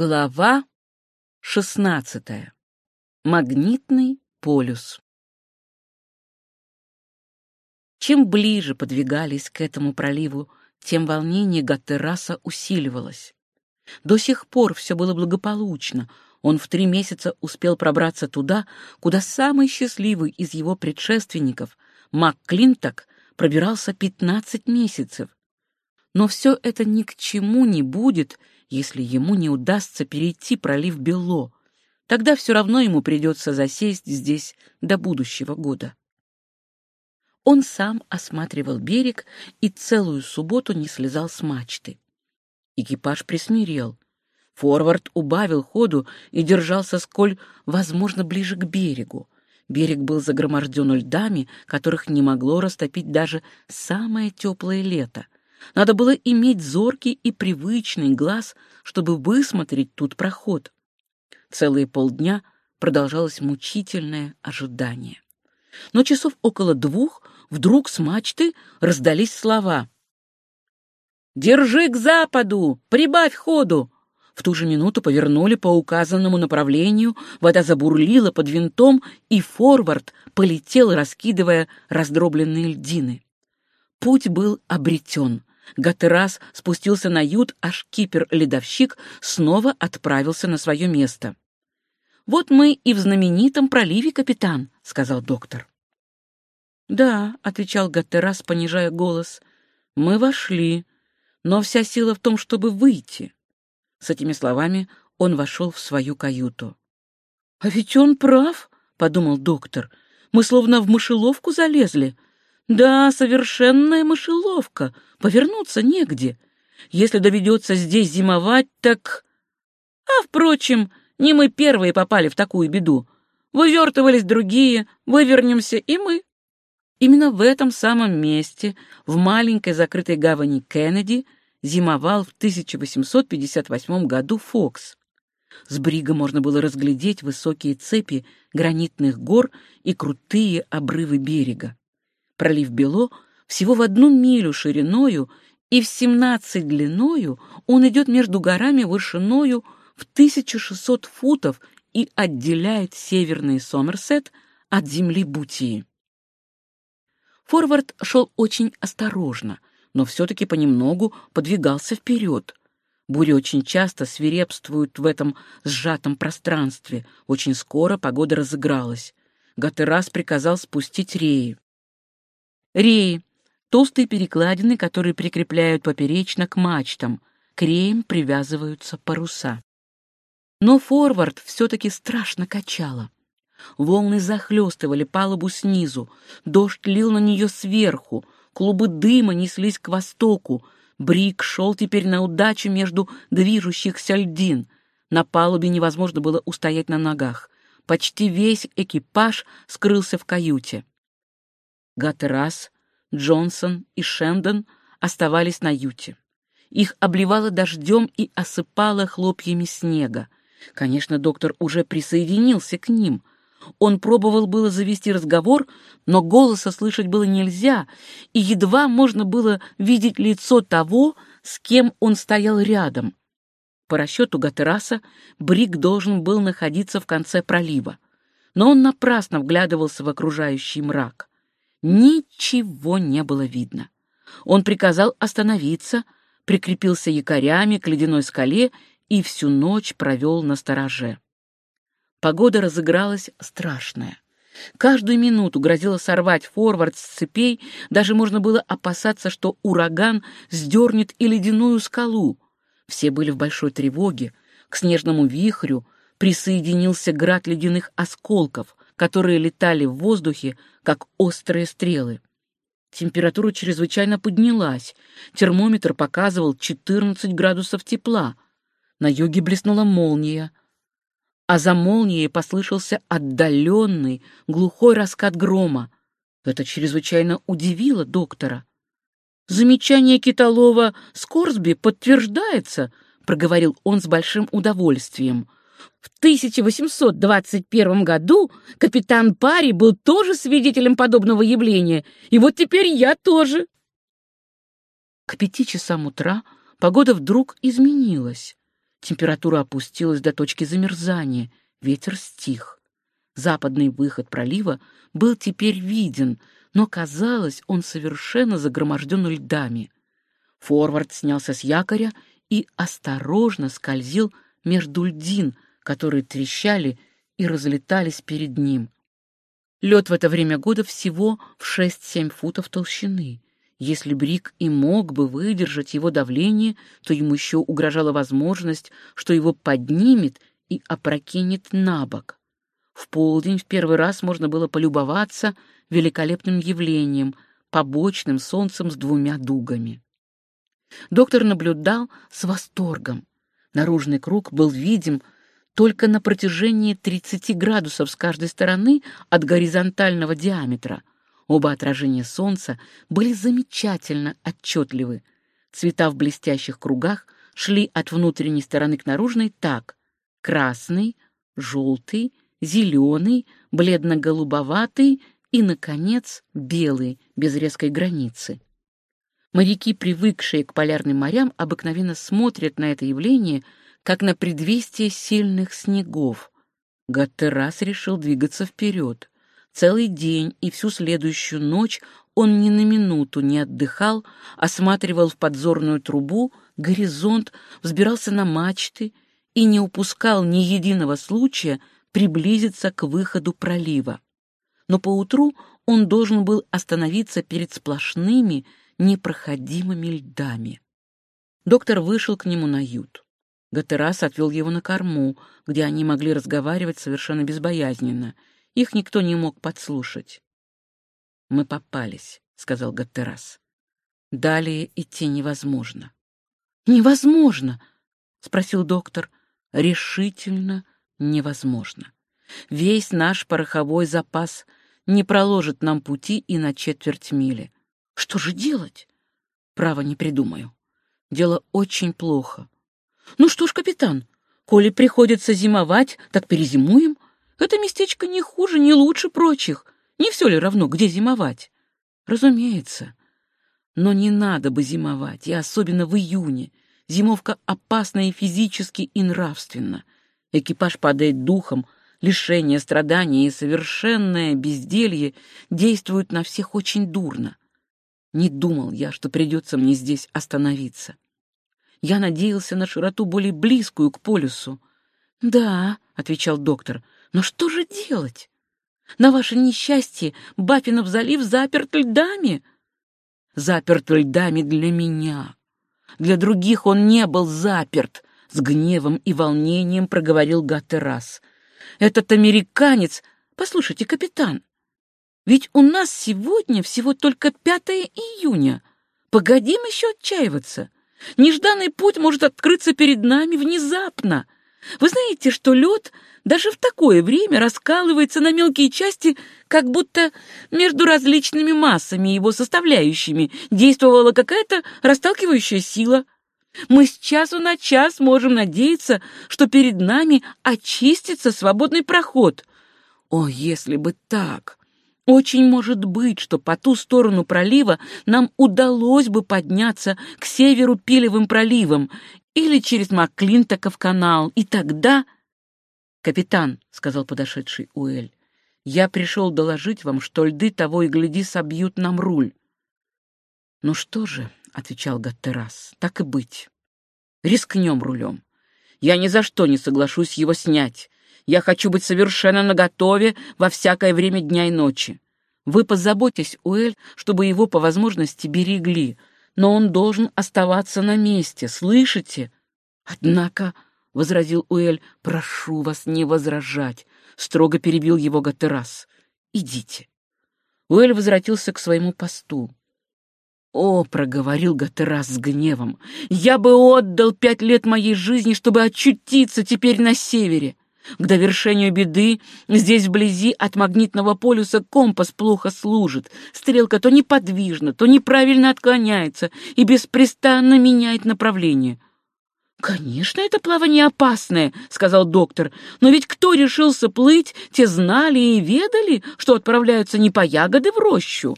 Глава 16. Магнитный полюс. Чем ближе подвигались к этому проливу, тем волнение Гаттераса усиливалось. До сих пор все было благополучно. Он в три месяца успел пробраться туда, куда самый счастливый из его предшественников, Мак Клинток, пробирался 15 месяцев. Но все это ни к чему не будет, если ему не удастся перейти пролив Бело. Тогда все равно ему придется засесть здесь до будущего года. Он сам осматривал берег и целую субботу не слезал с мачты. Экипаж присмирел. Форвард убавил ходу и держался сколь возможно ближе к берегу. Берег был загроможден льдами, которых не могло растопить даже самое теплое лето — надо было иметь зоркий и привычный глаз, чтобы высмотреть тут проход. Целые полдня продолжалось мучительное ожидание. Но часов около двух вдруг с мачты раздались слова. «Держи к западу! Прибавь ходу!» В ту же минуту повернули по указанному направлению, вода забурлила под винтом, и форвард полетел, раскидывая раздробленные льдины. Путь был обретен. Гатерас спустился на ют, а шкипер-ледовщик снова отправился на свое место. «Вот мы и в знаменитом проливе, капитан», — сказал доктор. «Да», — отвечал Гатерас, понижая голос, — «мы вошли, но вся сила в том, чтобы выйти». С этими словами он вошел в свою каюту. «А ведь он прав», — подумал доктор, — «мы словно в мышеловку залезли». Да, совершенная мышеловка. Повернуться негде. Если доведется здесь зимовать, так... А, впрочем, не мы первые попали в такую беду. Вывертывались другие, вывернемся и мы. Именно в этом самом месте, в маленькой закрытой гавани Кеннеди, зимовал в 1858 году Фокс. С брига можно было разглядеть высокие цепи гранитных гор и крутые обрывы берега. Пролив Бело всего в одну милю шириною и в 17 длиною он идет между горами вышиною в 1600 футов и отделяет северный Сомерсет от земли Бутии. Форвард шел очень осторожно, но все-таки понемногу подвигался вперед. Бури очень часто свирепствуют в этом сжатом пространстве. Очень скоро погода разыгралась. Гатерас приказал спустить реи. Реи — толстые перекладины, которые прикрепляют поперечно к мачтам. К реям привязываются паруса. Но форвард все-таки страшно качало. Волны захлестывали палубу снизу, дождь лил на нее сверху, клубы дыма неслись к востоку, Брик шел теперь на удачу между движущихся льдин. На палубе невозможно было устоять на ногах. Почти весь экипаж скрылся в каюте. Гаттерас, Джонсон и Шендон оставались на юте. Их обливало дождем и осыпало хлопьями снега. Конечно, доктор уже присоединился к ним. Он пробовал было завести разговор, но голоса слышать было нельзя, и едва можно было видеть лицо того, с кем он стоял рядом. По расчету Гатераса, Брик должен был находиться в конце пролива, но он напрасно вглядывался в окружающий мрак. Ничего не было видно. Он приказал остановиться, прикрепился якорями к ледяной скале и всю ночь провел на стороже. Погода разыгралась страшная. Каждую минуту грозило сорвать форвард с цепей, даже можно было опасаться, что ураган сдернет и ледяную скалу. Все были в большой тревоге. К снежному вихрю присоединился град ледяных осколков которые летали в воздухе, как острые стрелы. Температура чрезвычайно поднялась. Термометр показывал 14 градусов тепла. На юге блеснула молния. А за молнией послышался отдаленный, глухой раскат грома. Это чрезвычайно удивило доктора. «Замечание Киталова Скорсби подтверждается», — проговорил он с большим удовольствием. В 1821 году капитан Пари был тоже свидетелем подобного явления, и вот теперь я тоже. К пяти часам утра погода вдруг изменилась. Температура опустилась до точки замерзания, ветер стих. Западный выход пролива был теперь виден, но казалось, он совершенно загроможден льдами. Форвард снялся с якоря и осторожно скользил между льдин, которые трещали и разлетались перед ним. Лед в это время года всего в 6-7 футов толщины. Если Брик и мог бы выдержать его давление, то ему еще угрожала возможность, что его поднимет и опрокинет на бок. В полдень в первый раз можно было полюбоваться великолепным явлением, побочным солнцем с двумя дугами. Доктор наблюдал с восторгом. Наружный круг был видим только на протяжении 30 градусов с каждой стороны от горизонтального диаметра. Оба отражения солнца были замечательно отчетливы. Цвета в блестящих кругах шли от внутренней стороны к наружной так. Красный, желтый, зеленый, бледно-голубоватый и, наконец, белый, без резкой границы. Моряки, привыкшие к полярным морям, обыкновенно смотрят на это явление как на предвестие сильных снегов. Гаттерас решил двигаться вперед. Целый день и всю следующую ночь он ни на минуту не отдыхал, осматривал в подзорную трубу горизонт, взбирался на мачты и не упускал ни единого случая приблизиться к выходу пролива. Но поутру он должен был остановиться перед сплошными, непроходимыми льдами. Доктор вышел к нему на ют. Гатерас отвел его на корму, где они могли разговаривать совершенно безбоязненно. Их никто не мог подслушать. «Мы попались», — сказал Гаттерас. «Далее идти невозможно». «Невозможно?» — спросил доктор. «Решительно невозможно. Весь наш пороховой запас не проложит нам пути и на четверть мили. Что же делать? Право не придумаю. Дело очень плохо. Ну что ж, капитан, коли приходится зимовать, так перезимуем. Это местечко не хуже, не лучше прочих. Не все ли равно, где зимовать? Разумеется. Но не надо бы зимовать, и особенно в июне. Зимовка опасна и физически, и нравственно. Экипаж падает духом, лишение, страдания и совершенное безделье действуют на всех очень дурно. Не думал я, что придется мне здесь остановиться. Я надеялся на широту более близкую к полюсу. «Да», — отвечал доктор, — «но что же делать? На ваше несчастье Баффинов залив заперт льдами». «Заперт льдами для меня. Для других он не был заперт», — с гневом и волнением проговорил Гаттерас. «Этот американец... Послушайте, капитан, ведь у нас сегодня всего только 5 июня. Погодим еще отчаиваться. Нежданный путь может открыться перед нами внезапно. Вы знаете, что лед даже в такое время раскалывается на мелкие части, как будто между различными массами его составляющими действовала какая-то расталкивающая сила. Мы с часу на час можем надеяться, что перед нами очистится свободный проход. О, если бы так! Очень может быть, что по ту сторону пролива нам удалось бы подняться к северу Пилевым проливом или через Маклинтоков канал, и тогда... «Капитан», — сказал подошедший Уэль, — «я пришел доложить вам, что льды того и гляди собьют нам руль». «Ну что же», — отвечал Гаттерас, — «так и быть. Рискнем рулем. Я ни за что не соглашусь его снять. Я хочу быть совершенно наготове во всякое время дня и ночи. Вы позаботьтесь, Уэль, чтобы его по возможности берегли, но он должен оставаться на месте, слышите? Однако, — возразил Уэль, — прошу вас не возражать, — строго перебил его Гатерас. Идите. Уэль возвратился к своему посту. «О, — проговорил Гатерас с гневом, — я бы отдал пять лет моей жизни, чтобы очутиться теперь на севере. К довершению беды здесь вблизи от магнитного полюса компас плохо служит. Стрелка то неподвижна, то неправильно отклоняется и беспрестанно меняет направление. «Конечно, это плавание опасное», — сказал доктор. «Но ведь кто решился плыть, те знали и ведали, что отправляются не по ягоды в рощу».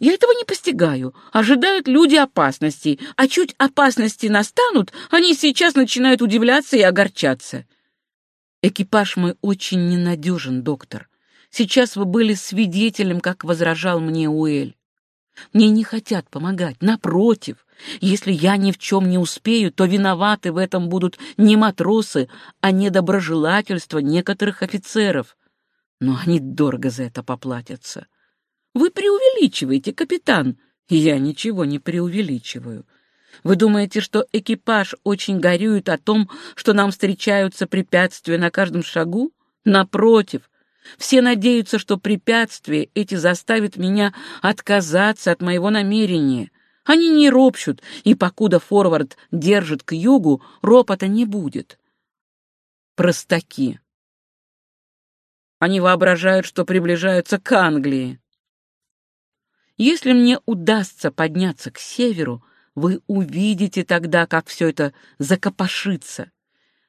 Я этого не постигаю. Ожидают люди опасностей, а чуть опасности настанут, они сейчас начинают удивляться и огорчаться. Экипаж мой очень ненадежен, доктор. Сейчас вы были свидетелем, как возражал мне Уэль. Мне не хотят помогать, напротив. Если я ни в чем не успею, то виноваты в этом будут не матросы, а недоброжелательство некоторых офицеров. Но они дорого за это поплатятся. Вы преувеличиваете, капитан. Я ничего не преувеличиваю. Вы думаете, что экипаж очень горюет о том, что нам встречаются препятствия на каждом шагу? Напротив, все надеются, что препятствия эти заставят меня отказаться от моего намерения. Они не ропщут, и покуда форвард держит к югу, ропота не будет. Простаки. Они воображают, что приближаются к Англии. Если мне удастся подняться к северу, вы увидите тогда, как все это закопошится.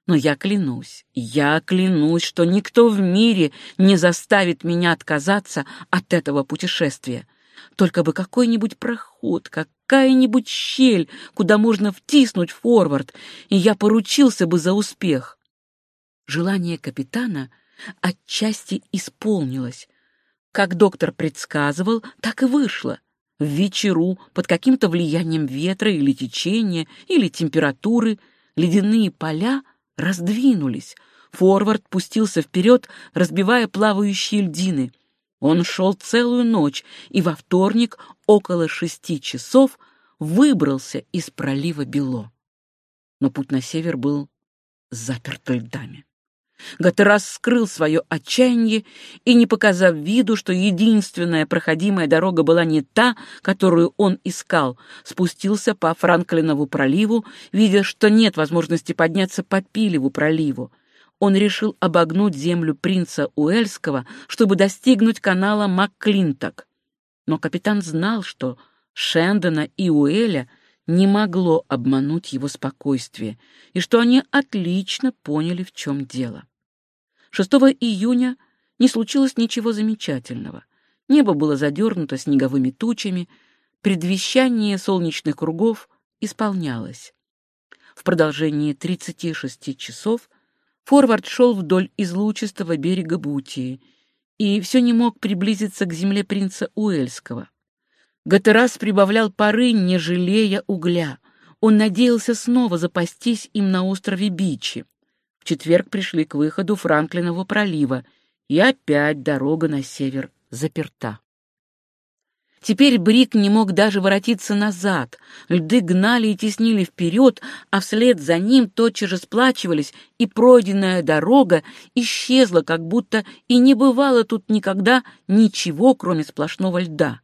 Но я клянусь, я клянусь, что никто в мире не заставит меня отказаться от этого путешествия. Только бы какой-нибудь проход, какая-нибудь щель, куда можно втиснуть форвард, и я поручился бы за успех. Желание капитана отчасти исполнилось. Как доктор предсказывал, так и вышло. В вечеру, под каким-то влиянием ветра или течения, или температуры, ледяные поля раздвинулись. Форвард пустился вперед, разбивая плавающие льдины. Он шел целую ночь и во вторник около шести часов выбрался из пролива Бело. Но путь на север был заперт льдами. Гатерас скрыл свое отчаяние и, не показав виду, что единственная проходимая дорога была не та, которую он искал, спустился по Франклинову проливу, видя, что нет возможности подняться по Пилеву проливу. Он решил обогнуть землю принца Уэльского, чтобы достигнуть канала Макклинток. Но капитан знал, что Шендона и Уэля не могло обмануть его спокойствие, и что они отлично поняли, в чем дело. 6 июня не случилось ничего замечательного. Небо было задернуто снеговыми тучами, предвещание солнечных кругов исполнялось. В продолжении 36 часов форвард шел вдоль излучистого берега Бутии и все не мог приблизиться к земле принца Уэльского. Гатерас прибавлял пары, не жалея угля. Он надеялся снова запастись им на острове Бичи. В четверг пришли к выходу Франклинового пролива, и опять дорога на север заперта. Теперь Брик не мог даже воротиться назад. Льды гнали и теснили вперед, а вслед за ним тотчас же сплачивались, и пройденная дорога исчезла, как будто и не бывало тут никогда ничего, кроме сплошного льда.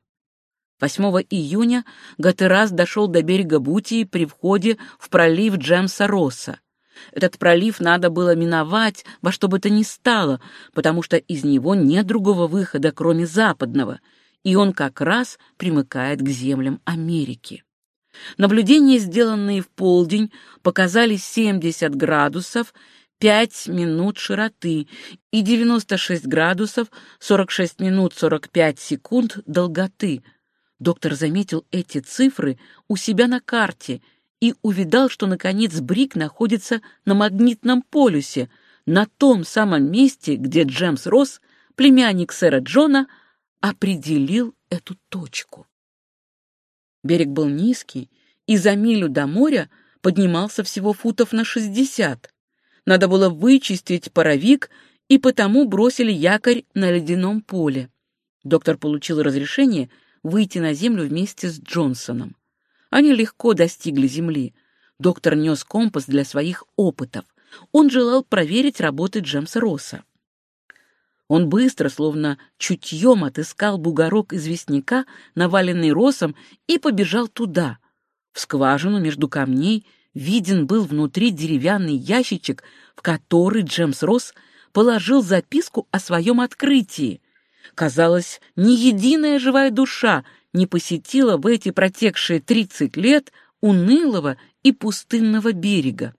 8 июня Гатерас дошел до берега Бутии при входе в пролив Джемса Росса. Этот пролив надо было миновать во что бы то ни стало, потому что из него нет другого выхода, кроме западного, и он как раз примыкает к землям Америки. Наблюдения, сделанные в полдень, показали 70 градусов 5 минут широты и 96 градусов 46 минут 45 секунд долготы – Доктор заметил эти цифры у себя на карте и увидал, что, наконец, Брик находится на магнитном полюсе, на том самом месте, где Джемс Росс, племянник сэра Джона, определил эту точку. Берег был низкий, и за милю до моря поднимался всего футов на шестьдесят. Надо было вычистить паровик, и потому бросили якорь на ледяном поле. Доктор получил разрешение выйти на землю вместе с Джонсоном. Они легко достигли земли. Доктор нес компас для своих опытов. Он желал проверить работы Джемса Росса. Он быстро, словно чутьем, отыскал бугорок известняка, наваленный росом, и побежал туда. В скважину между камней виден был внутри деревянный ящичек, в который Джемс Росс положил записку о своем открытии. Казалось, ни единая живая душа не посетила в эти протекшие тридцать лет унылого и пустынного берега.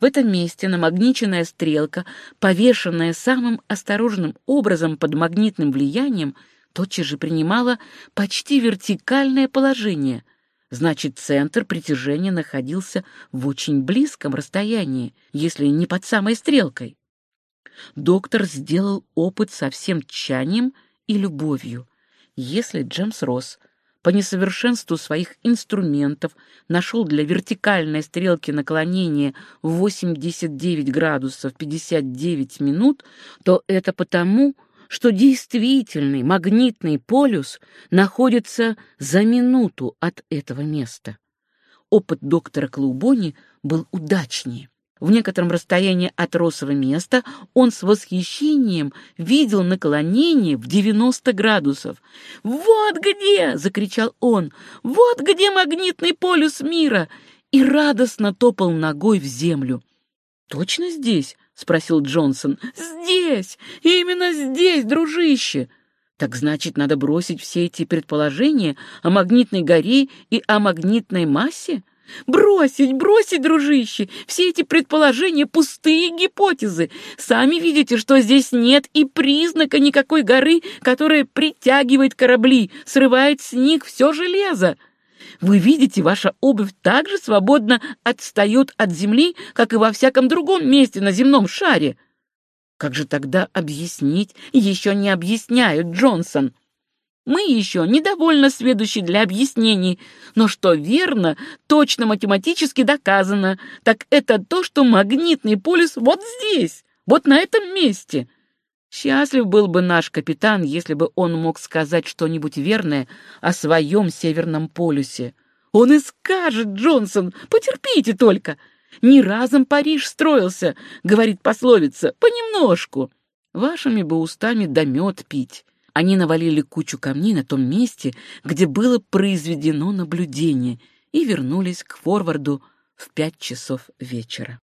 В этом месте намагниченная стрелка, повешенная самым осторожным образом под магнитным влиянием, тотчас же принимала почти вертикальное положение. Значит, центр притяжения находился в очень близком расстоянии, если не под самой стрелкой. Доктор сделал опыт со всем тщанием и любовью. Если Джемс Росс по несовершенству своих инструментов нашел для вертикальной стрелки наклонения 89 градусов 59 минут, то это потому, что действительный магнитный полюс находится за минуту от этого места. Опыт доктора Клубони был удачнее. В некотором расстоянии от Росового места он с восхищением видел наклонение в 90 градусов. «Вот где!» — закричал он. «Вот где магнитный полюс мира!» и радостно топал ногой в землю. «Точно здесь?» — спросил Джонсон. «Здесь! Именно здесь, дружище!» «Так значит, надо бросить все эти предположения о магнитной горе и о магнитной массе?» Бросить, бросить, дружище! Все эти предположения — пустые гипотезы. Сами видите, что здесь нет и признака никакой горы, которая притягивает корабли, срывает с них все железо. Вы видите, ваша обувь так же свободно отстает от земли, как и во всяком другом месте на земном шаре. Как же тогда объяснить? Еще не объясняют, Джонсон. Мы еще недовольно сведущи для объяснений, но что верно, точно математически доказано, так это то, что магнитный полюс вот здесь, вот на этом месте. Счастлив был бы наш капитан, если бы он мог сказать что-нибудь верное о своем северном полюсе. Он и скажет, Джонсон, потерпите только. Не разом Париж строился, говорит пословица, понемножку. Вашими бы устами да мед пить. Они навалили кучу камней на том месте, где было произведено наблюдение, и вернулись к форварду в пять часов вечера.